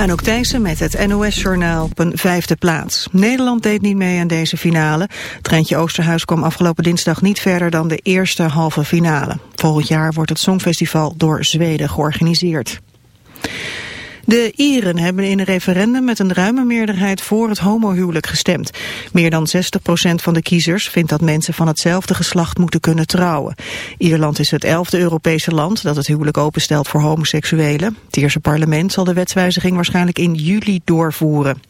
Anouk Thijssen met het NOS-journaal op een vijfde plaats. Nederland deed niet mee aan deze finale. Treintje Oosterhuis kwam afgelopen dinsdag niet verder dan de eerste halve finale. Volgend jaar wordt het Songfestival door Zweden georganiseerd. De Ieren hebben in een referendum met een ruime meerderheid voor het homohuwelijk gestemd. Meer dan 60% van de kiezers vindt dat mensen van hetzelfde geslacht moeten kunnen trouwen. Ierland is het elfde Europese land dat het huwelijk openstelt voor homoseksuelen. Het Ierse parlement zal de wetswijziging waarschijnlijk in juli doorvoeren.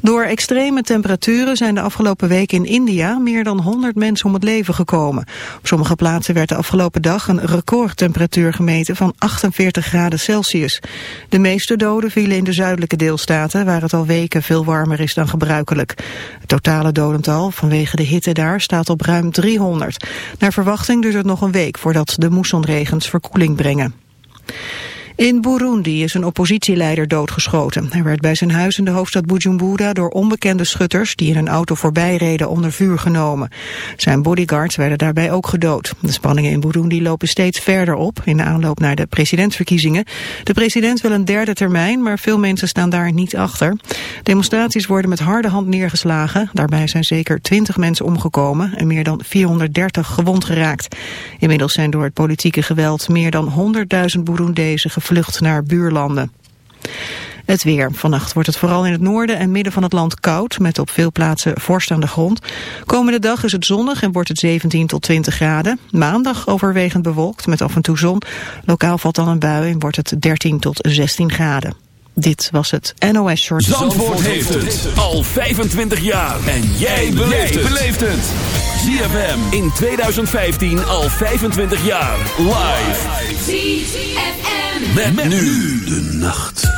Door extreme temperaturen zijn de afgelopen week in India meer dan 100 mensen om het leven gekomen. Op sommige plaatsen werd de afgelopen dag een recordtemperatuur gemeten van 48 graden Celsius. De meeste doden vielen in de zuidelijke deelstaten waar het al weken veel warmer is dan gebruikelijk. Het totale dodental vanwege de hitte daar staat op ruim 300. Naar verwachting duurt het nog een week voordat de moessonregens verkoeling brengen. In Burundi is een oppositieleider doodgeschoten. Hij werd bij zijn huis in de hoofdstad Bujumbura door onbekende schutters die in een auto voorbij reden onder vuur genomen. Zijn bodyguards werden daarbij ook gedood. De spanningen in Burundi lopen steeds verder op in de aanloop naar de presidentsverkiezingen. De president wil een derde termijn, maar veel mensen staan daar niet achter. Demonstraties worden met harde hand neergeslagen. Daarbij zijn zeker 20 mensen omgekomen en meer dan 430 gewond geraakt. Inmiddels zijn door het politieke geweld meer dan 100.000 Burundezen vlucht naar buurlanden. Het weer. Vannacht wordt het vooral in het noorden en midden van het land koud, met op veel plaatsen vorst aan de grond. Komende dag is het zonnig en wordt het 17 tot 20 graden. Maandag overwegend bewolkt, met af en toe zon. Lokaal valt dan een bui en wordt het 13 tot 16 graden. Dit was het NOS Short. Zandvoort, Zandvoort heeft het al 25 jaar. En jij beleeft het. ZFM in 2015 al 25 jaar. Live. Met nu de nacht.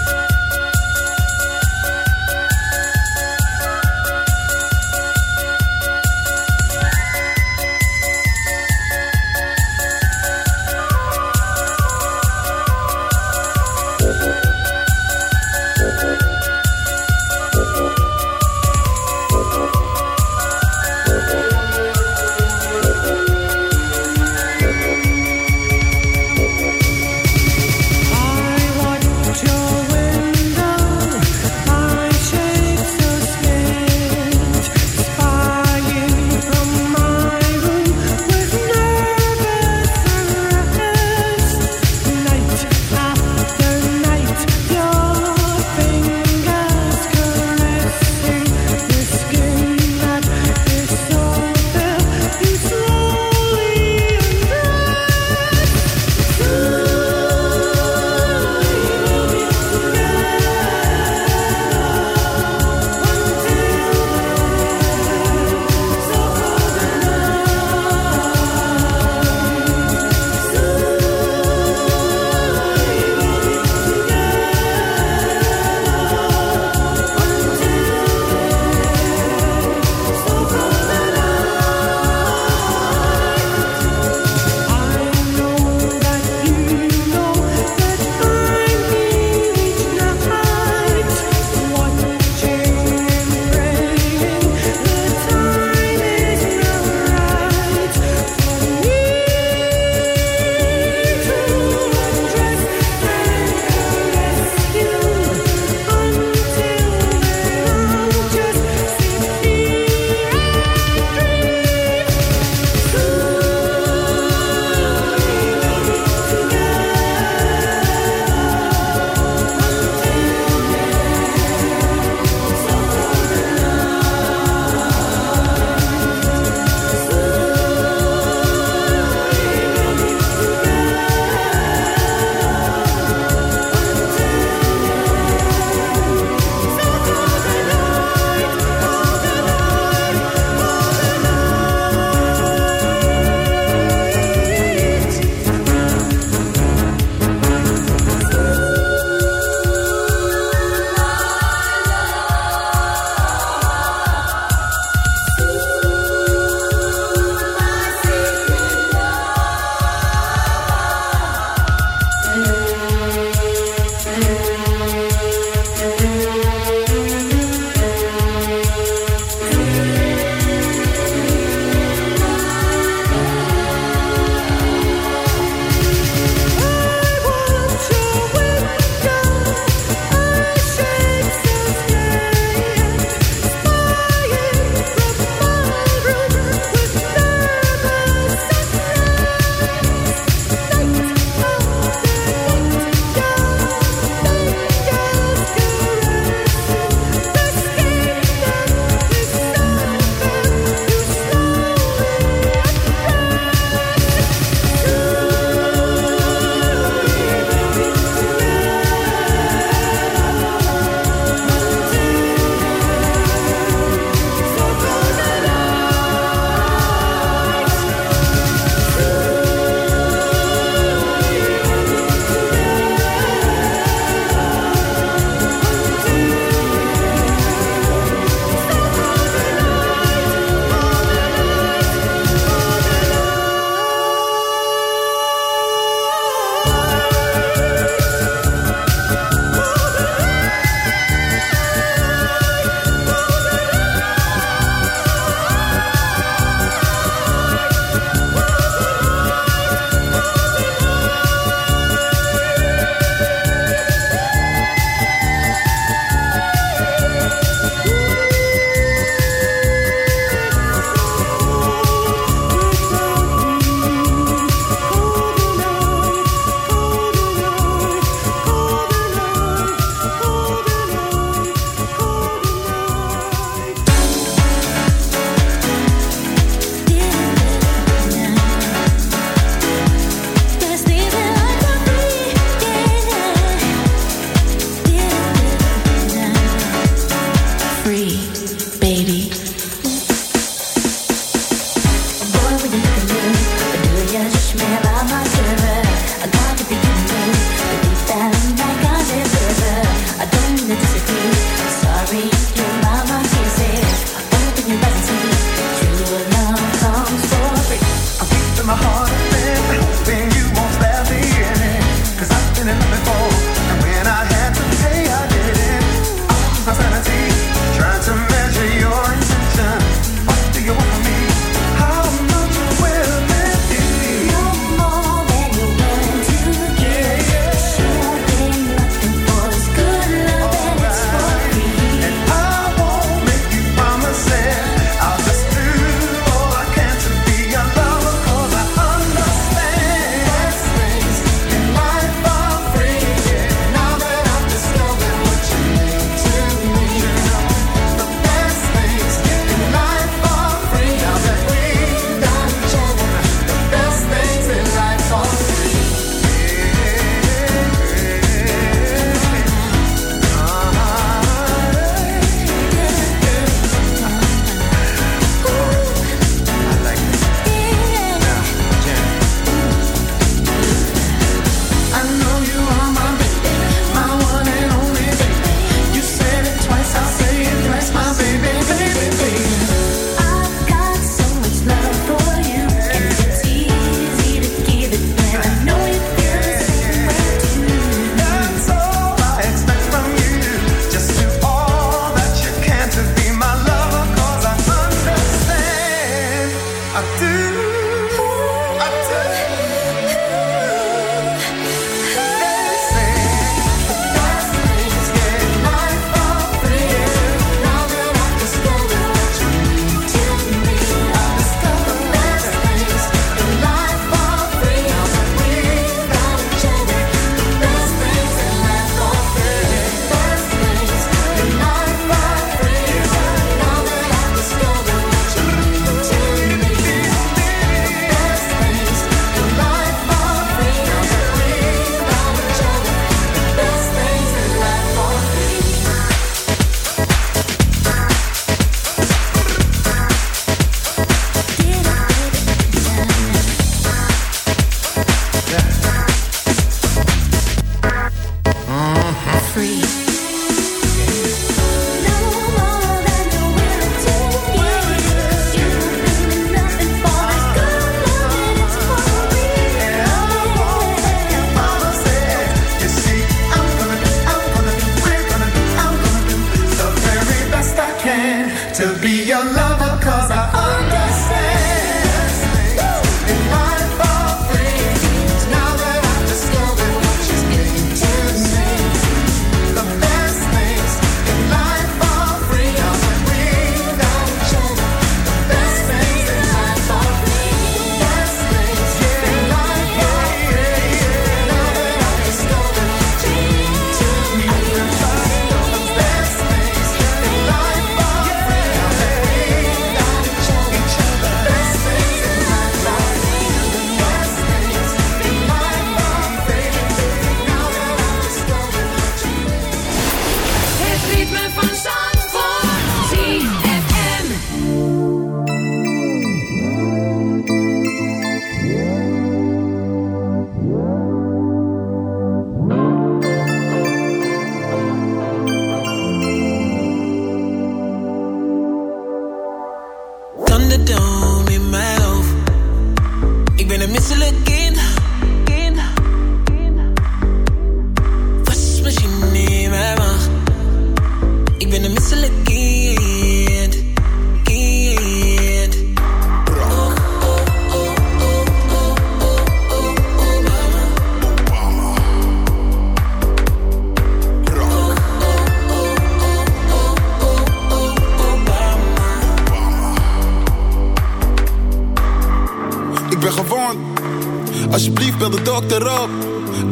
Bel de dokter op.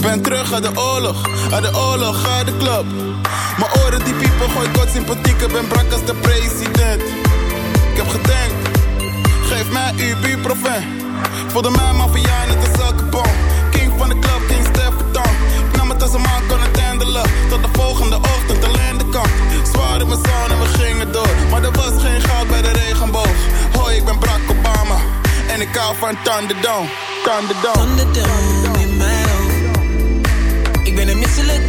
Ben terug uit de oorlog, uit de oorlog, uit de club. Mijn oren die piepen, gooi kort sympathiek. Ben brak als de president. Ik heb gedenkt, geef mij uw buurproven. Voelde mij maffia, niet een zakkenbom. King van de club, King Stefan. Ik nam het als een man kon het handelen. Tot de volgende ochtend alleen de kant. Zwaar in mijn zon we gingen door. Maar er was geen goud bij de regenboog. Hoi, ik ben Barack Obama. En ik hou van Thunderdome. Thunderdome. Thunderdome in mijn hoofd. Ik ben een misselijk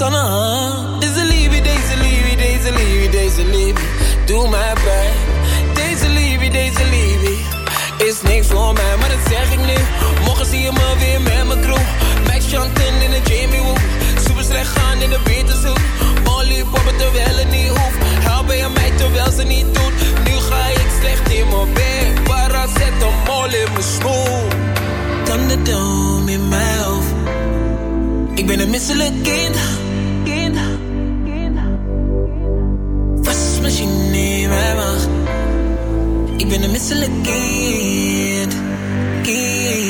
Deze liefde, deze liefde, deze liefde, deze liefde, doe mij pijn. Deze liefde, deze liefde, is niks voor mij, maar dat zeg ik nu. Morgen zie je me weer met mijn crew. Max Chanten in de Jamie Woo. Super slecht gaan in de Beterzoek. Molly poppen terwijl het niet hoeft. Helpen je mij terwijl ze niet doet. Nu ga ik slecht in mijn bed. Para zet een mol in mijn schoen. Thunderdome in mijn hoofd. Ik ben een misselijk. Kind. Ik ben een misselijk kind. Kind.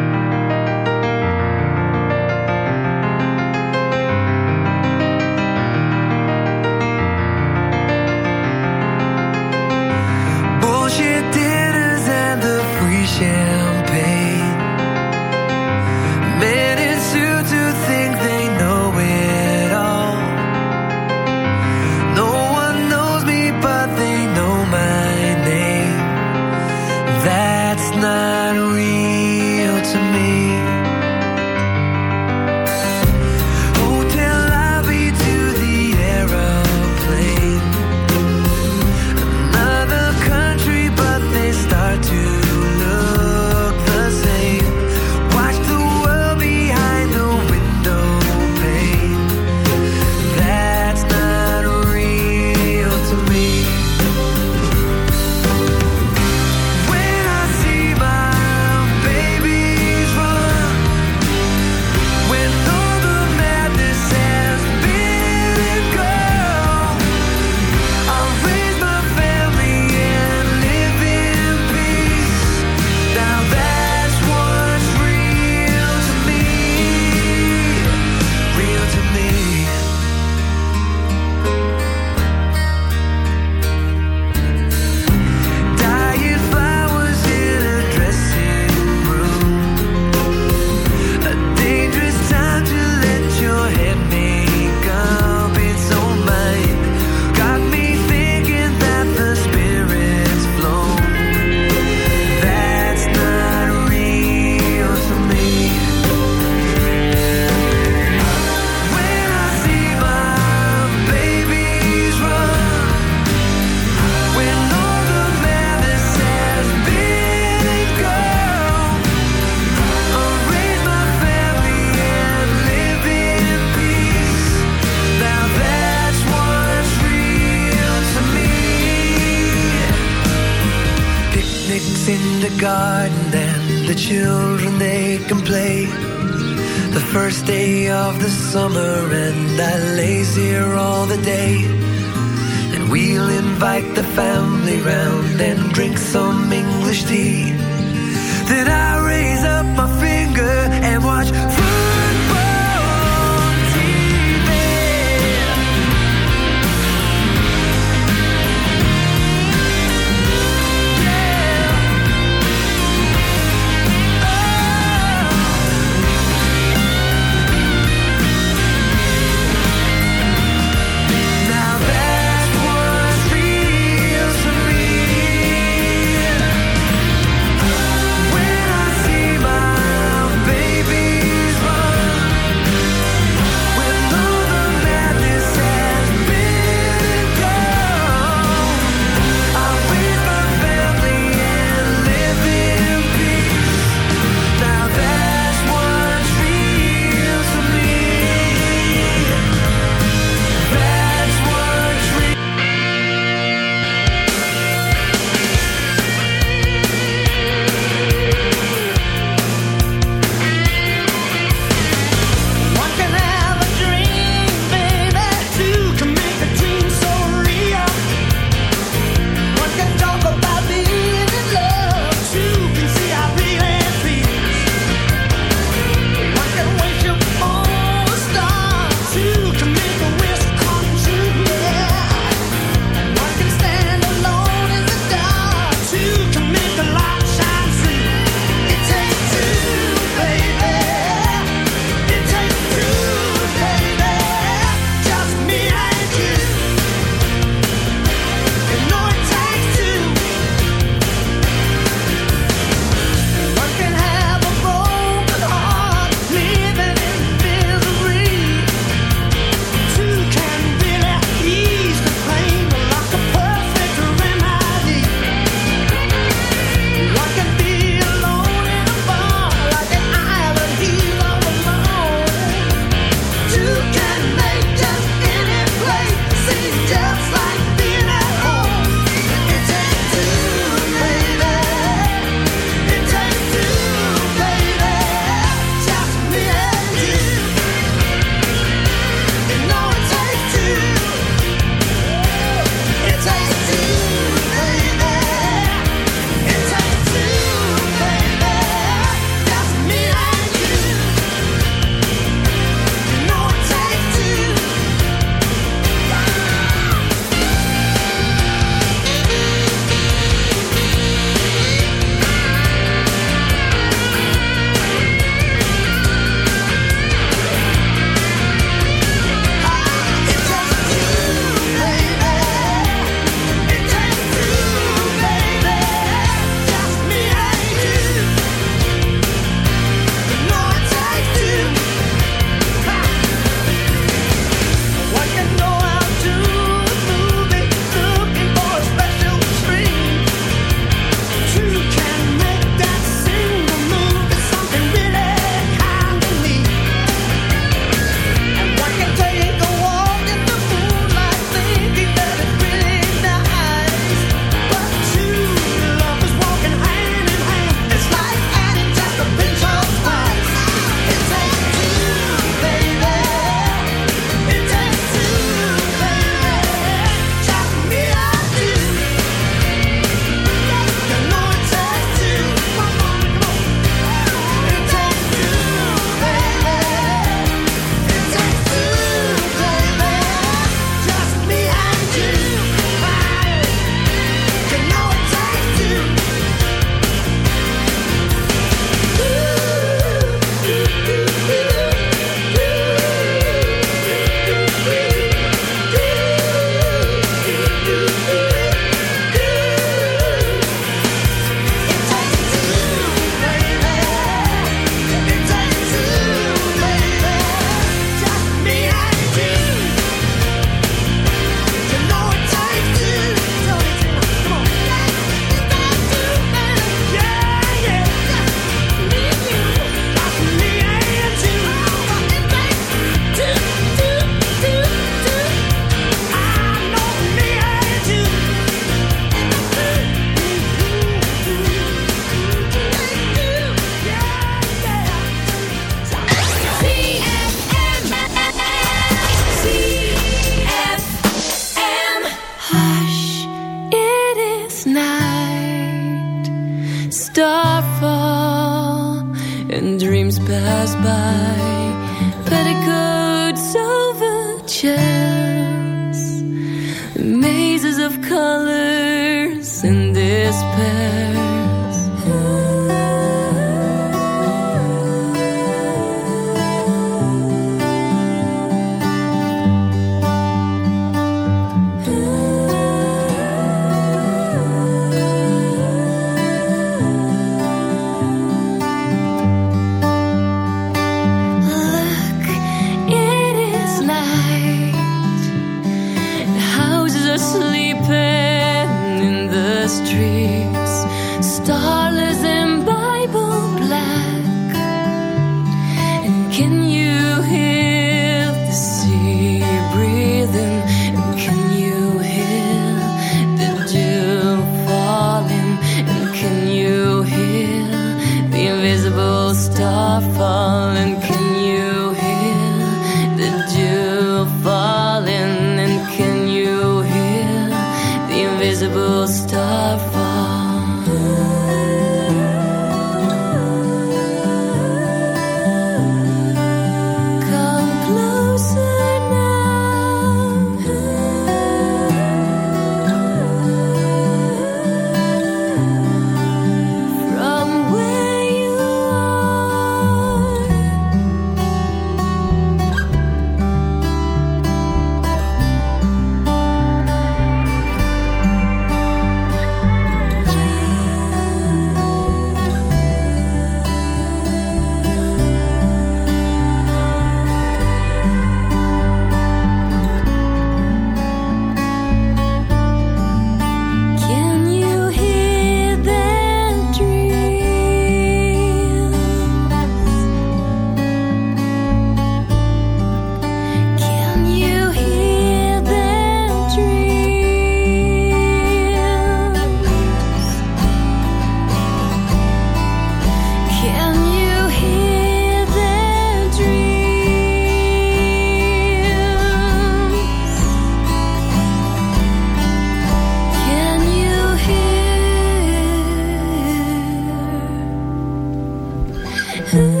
Mm-hmm.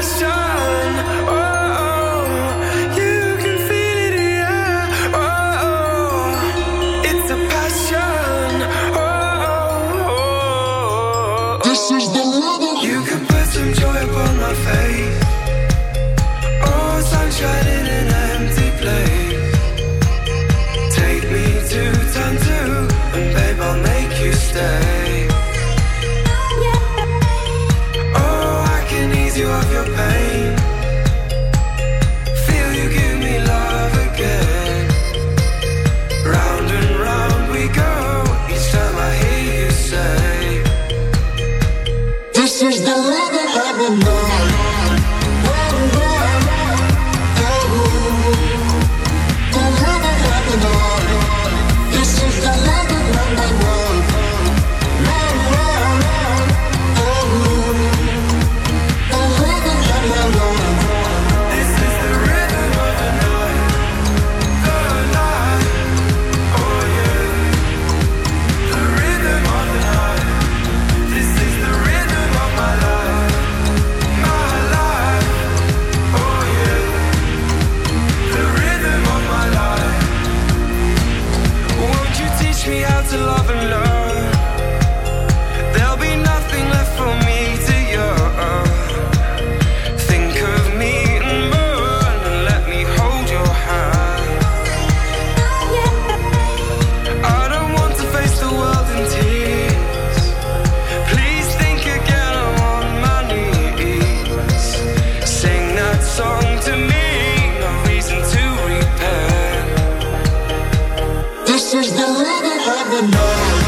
passion. This is the living of the night.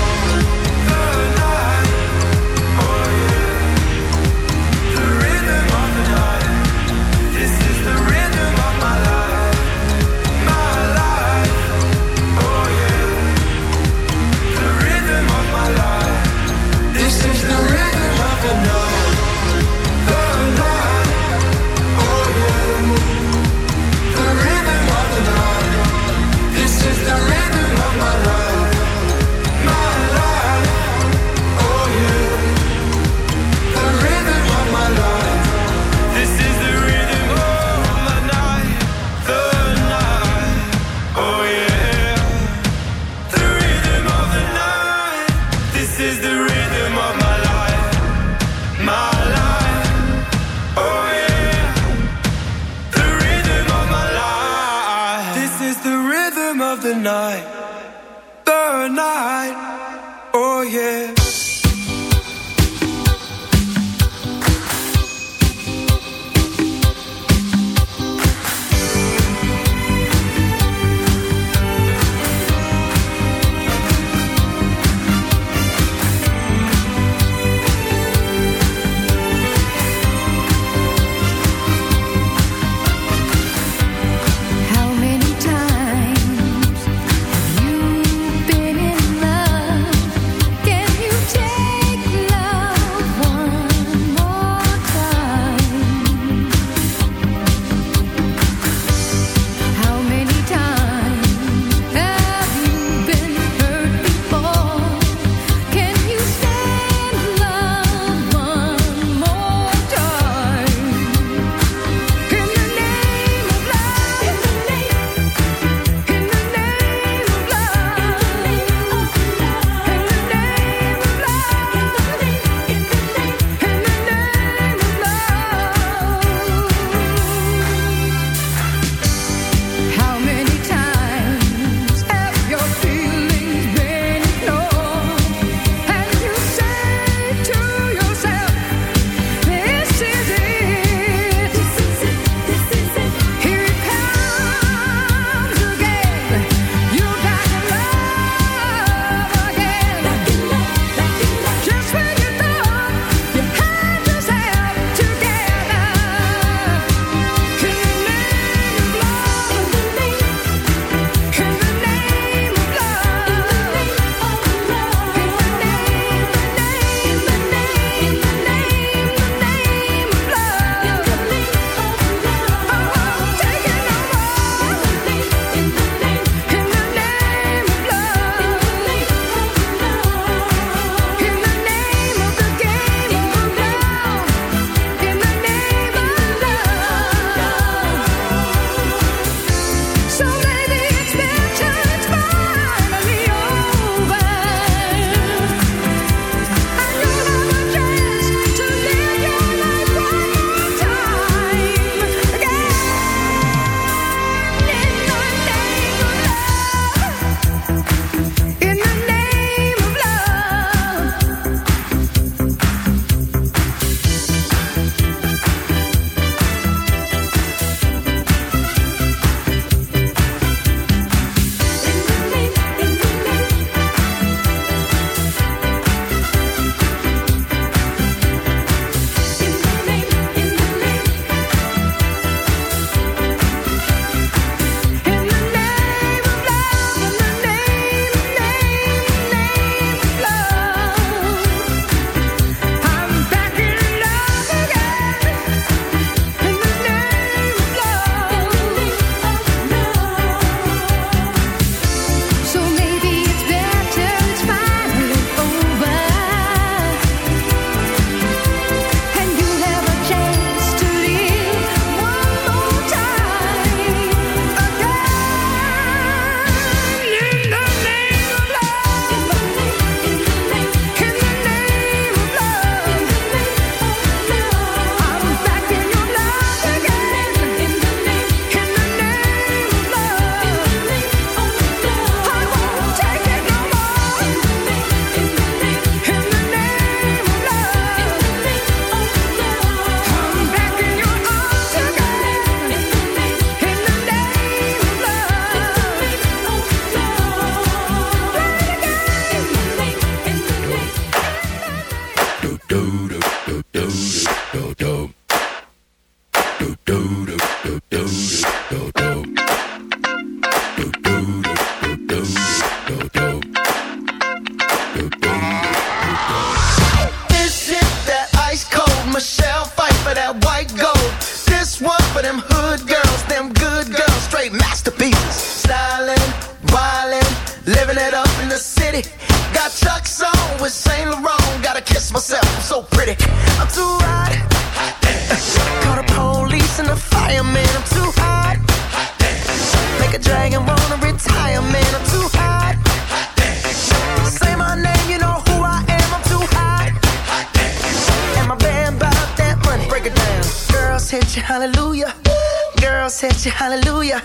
hit you, hallelujah.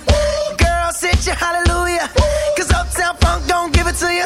Girl, sit you, hallelujah. Cause Uptown Funk don't give it to you.